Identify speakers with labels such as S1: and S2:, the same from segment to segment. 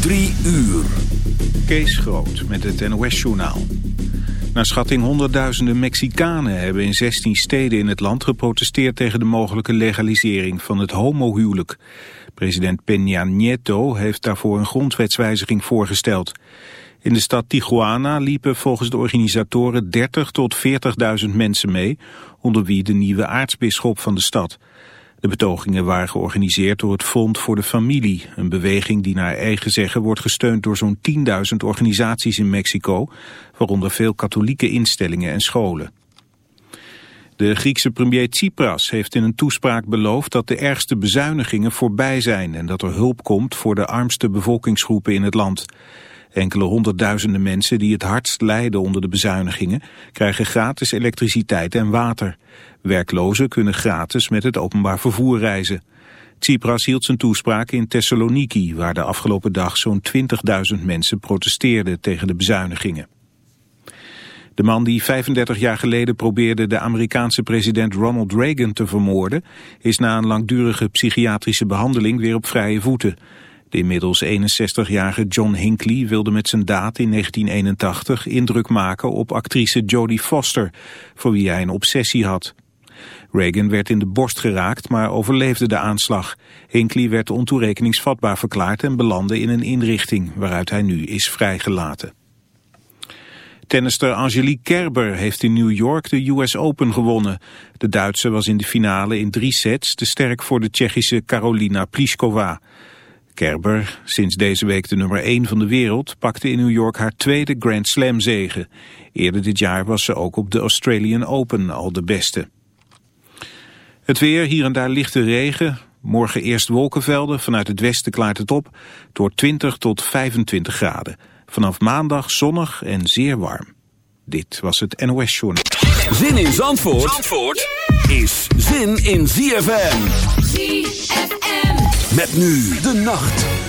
S1: Drie uur.
S2: Kees Groot met het NOS-journaal. Naar schatting honderdduizenden Mexicanen hebben in 16 steden in het land geprotesteerd tegen de mogelijke legalisering van het homohuwelijk. President Peña Nieto heeft daarvoor een grondwetswijziging voorgesteld. In de stad Tijuana liepen volgens de organisatoren 30 tot 40.000 mensen mee, onder wie de nieuwe aartsbisschop van de stad. De betogingen waren georganiseerd door het Front voor de Familie, een beweging die naar eigen zeggen wordt gesteund door zo'n 10.000 organisaties in Mexico, waaronder veel katholieke instellingen en scholen. De Griekse premier Tsipras heeft in een toespraak beloofd dat de ergste bezuinigingen voorbij zijn en dat er hulp komt voor de armste bevolkingsgroepen in het land. Enkele honderdduizenden mensen die het hardst lijden onder de bezuinigingen krijgen gratis elektriciteit en water. Werklozen kunnen gratis met het openbaar vervoer reizen. Tsipras hield zijn toespraak in Thessaloniki, waar de afgelopen dag zo'n 20.000 mensen protesteerden tegen de bezuinigingen. De man die 35 jaar geleden probeerde de Amerikaanse president Ronald Reagan te vermoorden, is na een langdurige psychiatrische behandeling weer op vrije voeten. De inmiddels 61-jarige John Hinckley wilde met zijn daad in 1981 indruk maken op actrice Jodie Foster, voor wie hij een obsessie had. Reagan werd in de borst geraakt, maar overleefde de aanslag. Hinckley werd ontoerekeningsvatbaar verklaard en belandde in een inrichting, waaruit hij nu is vrijgelaten. Tennister Angelique Kerber heeft in New York de US Open gewonnen. De Duitse was in de finale in drie sets te sterk voor de Tsjechische Karolina Pliskova. Kerber, sinds deze week de nummer 1 van de wereld, pakte in New York haar tweede Grand Slam zege. Eerder dit jaar was ze ook op de Australian Open al de beste. Het weer, hier en daar lichte regen. Morgen eerst wolkenvelden, vanuit het westen klaart het op. Door 20 tot 25 graden. Vanaf maandag zonnig en zeer warm. Dit was het NOS Journal.
S1: Zin in Zandvoort, Zandvoort is zin in ZFM. ZFM. Met nu de nacht.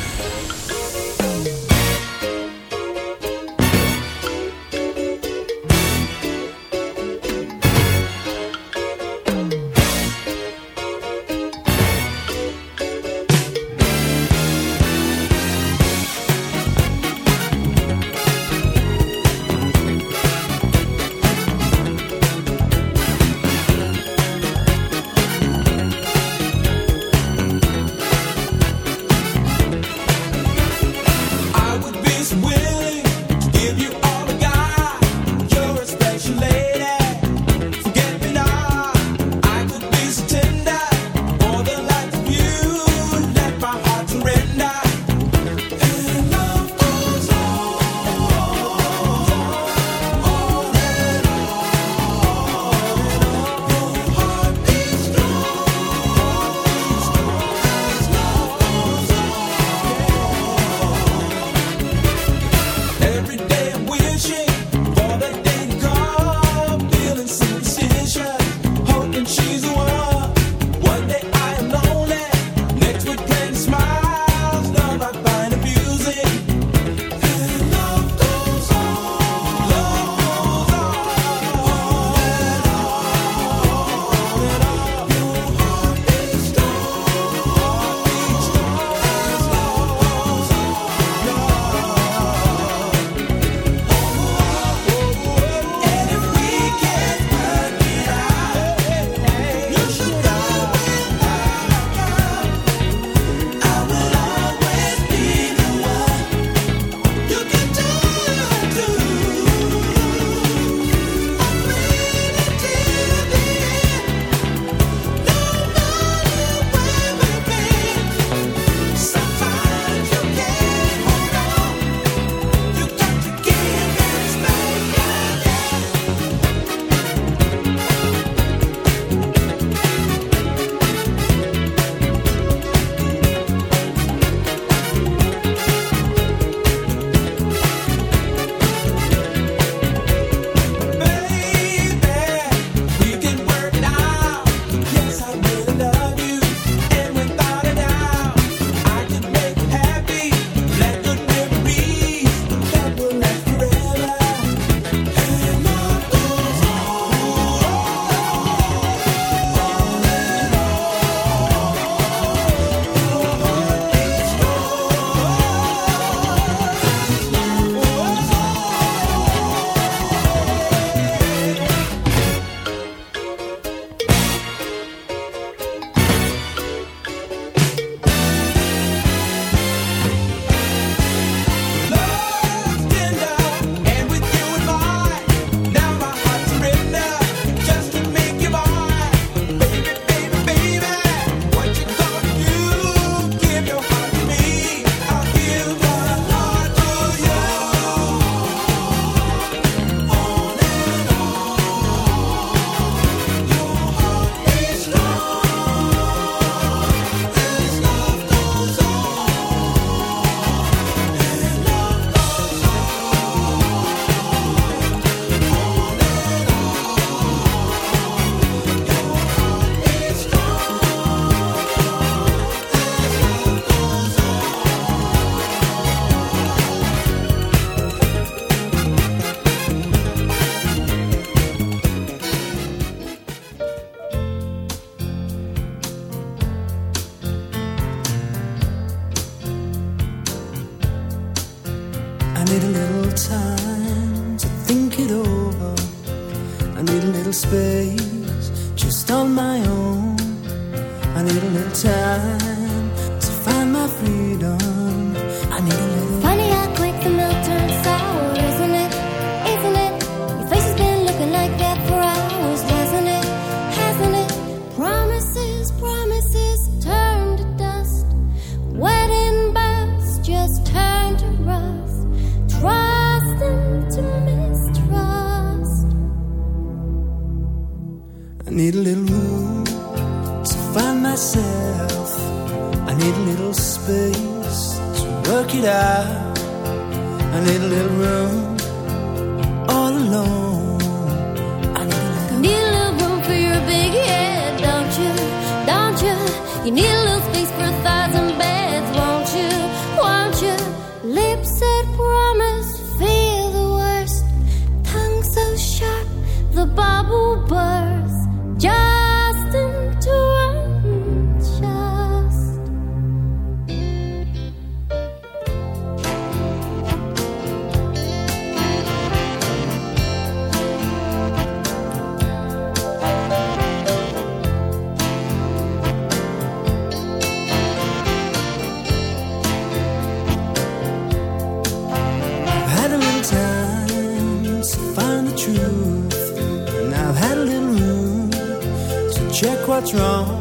S3: What's wrong.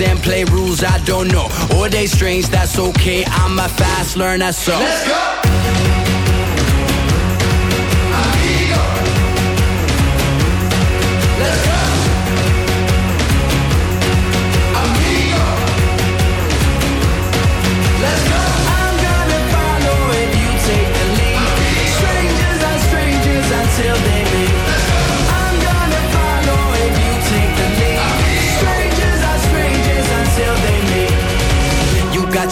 S4: and
S5: play rules I don't know. Or they strange, that's okay. I'm a fast learner, so. Let's go!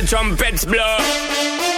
S6: The trumpets blow.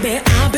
S7: baby, I'll be.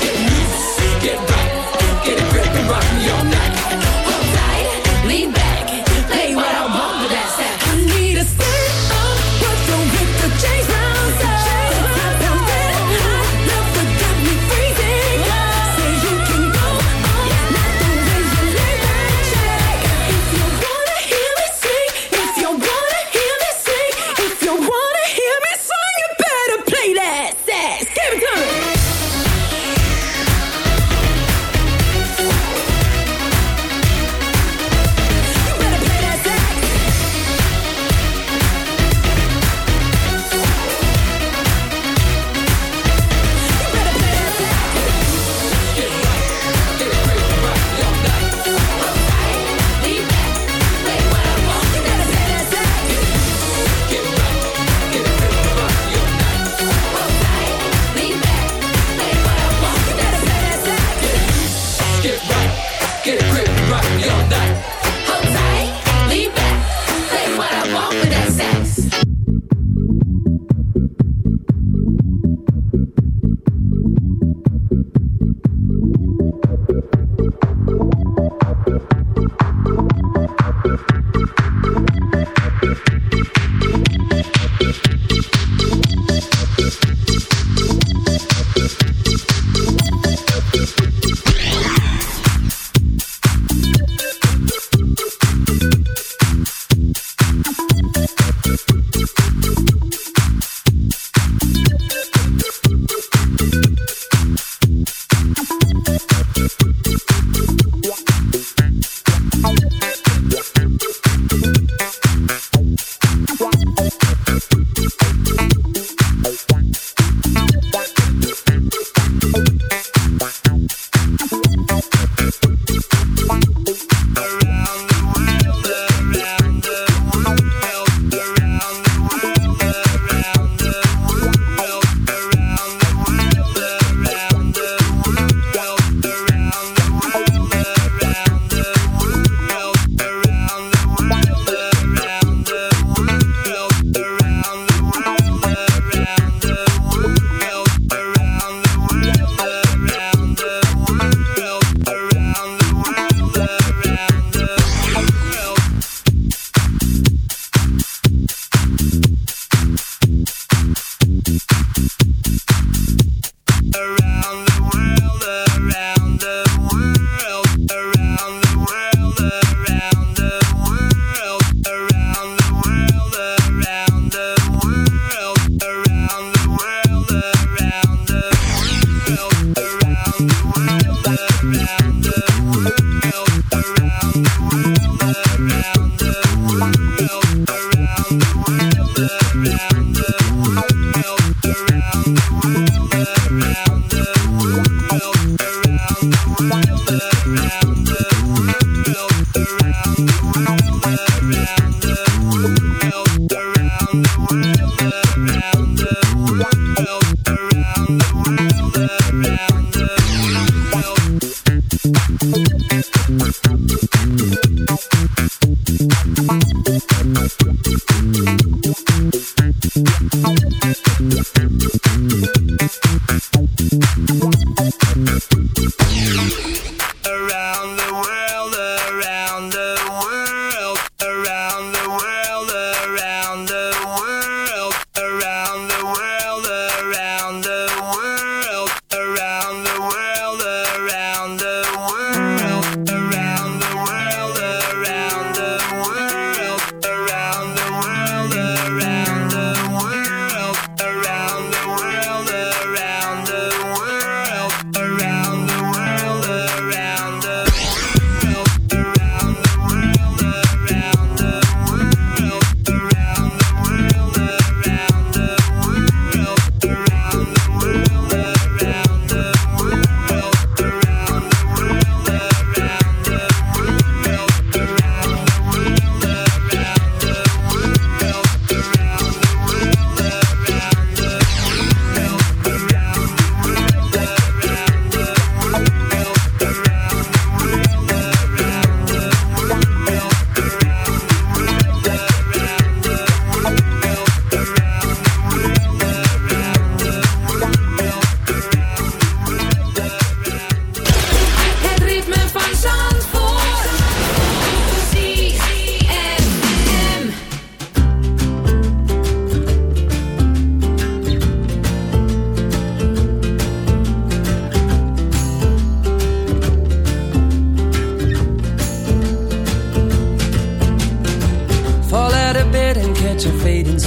S7: Thank you.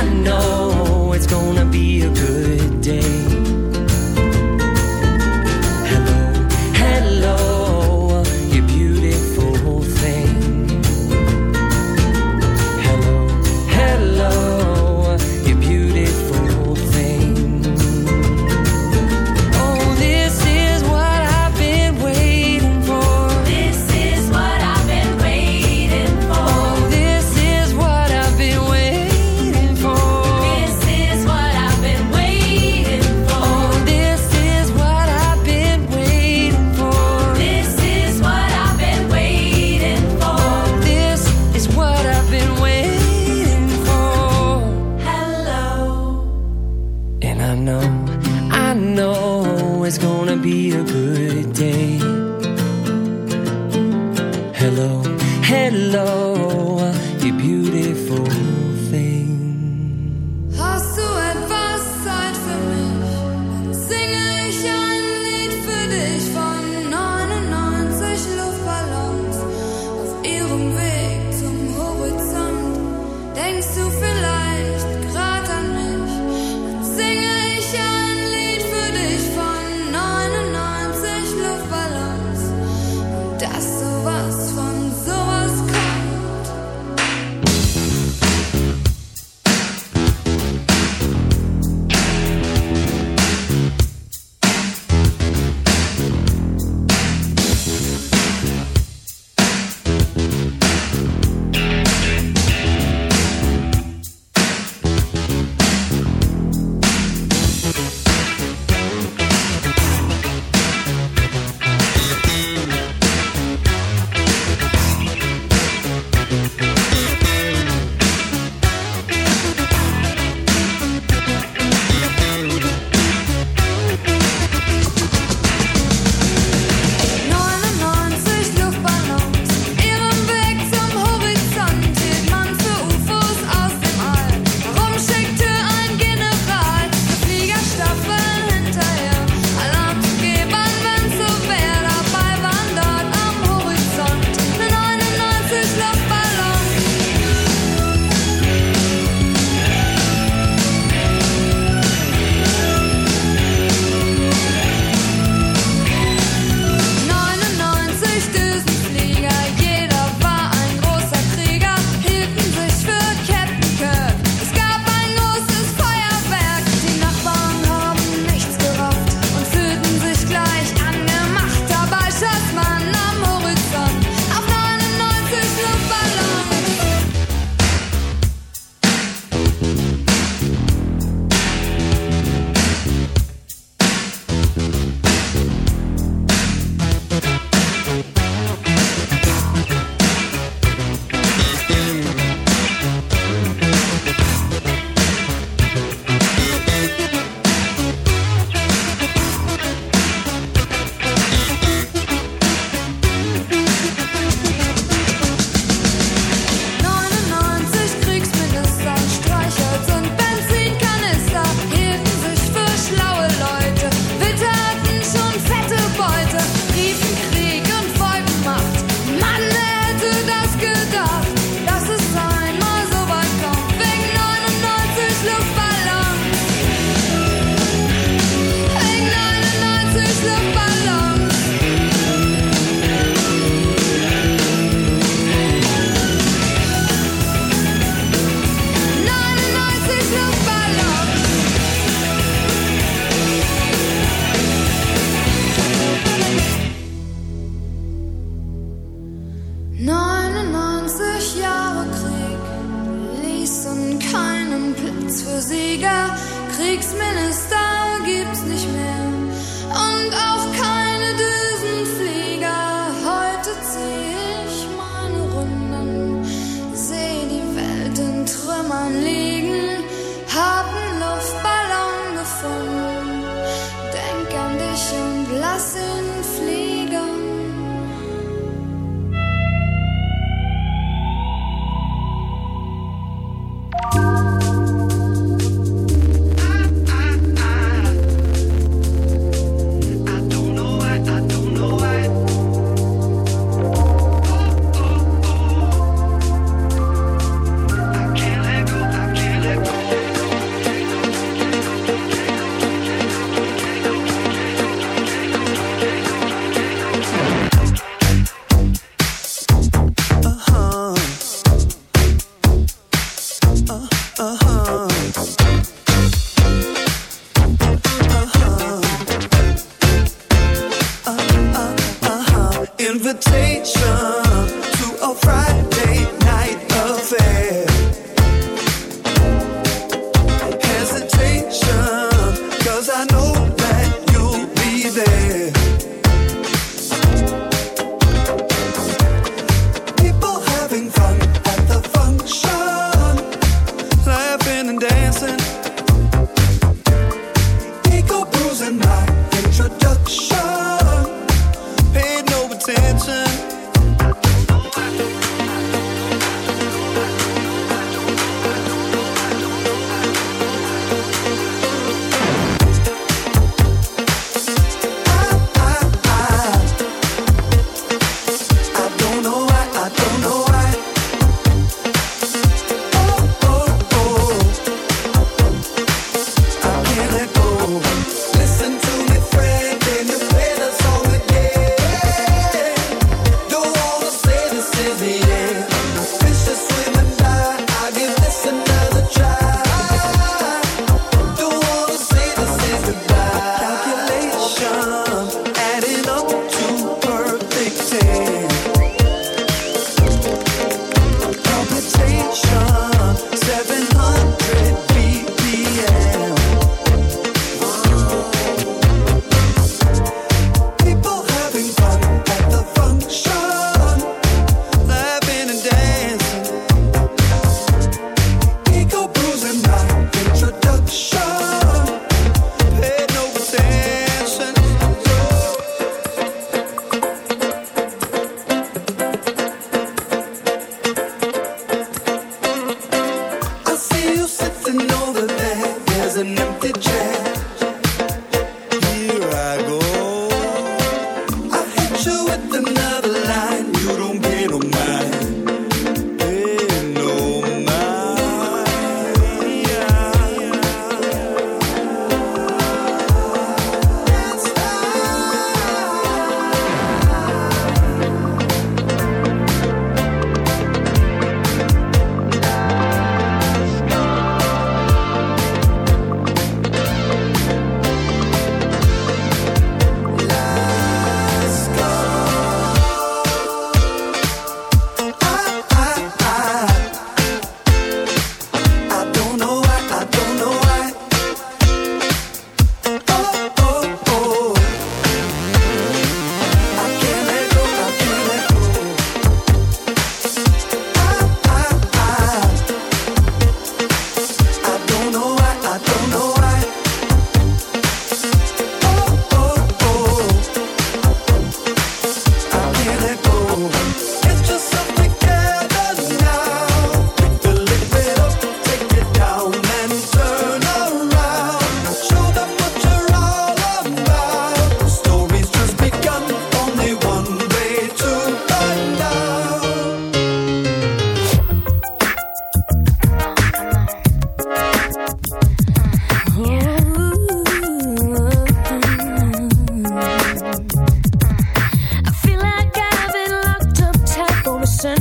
S4: I know it's gonna be a good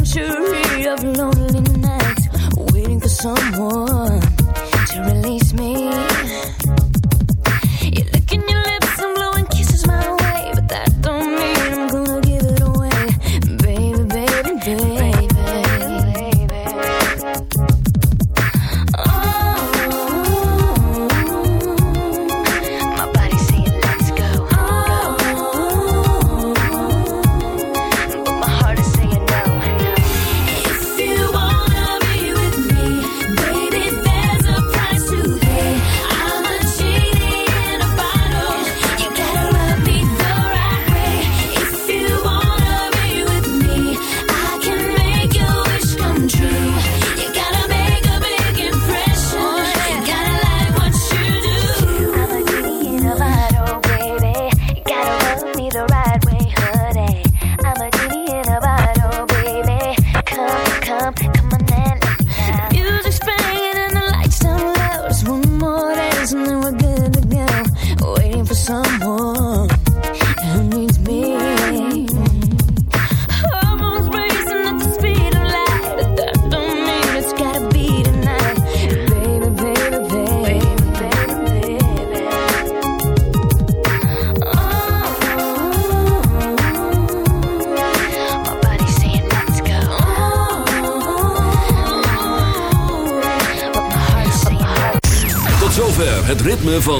S7: century of lonely nights, waiting for someone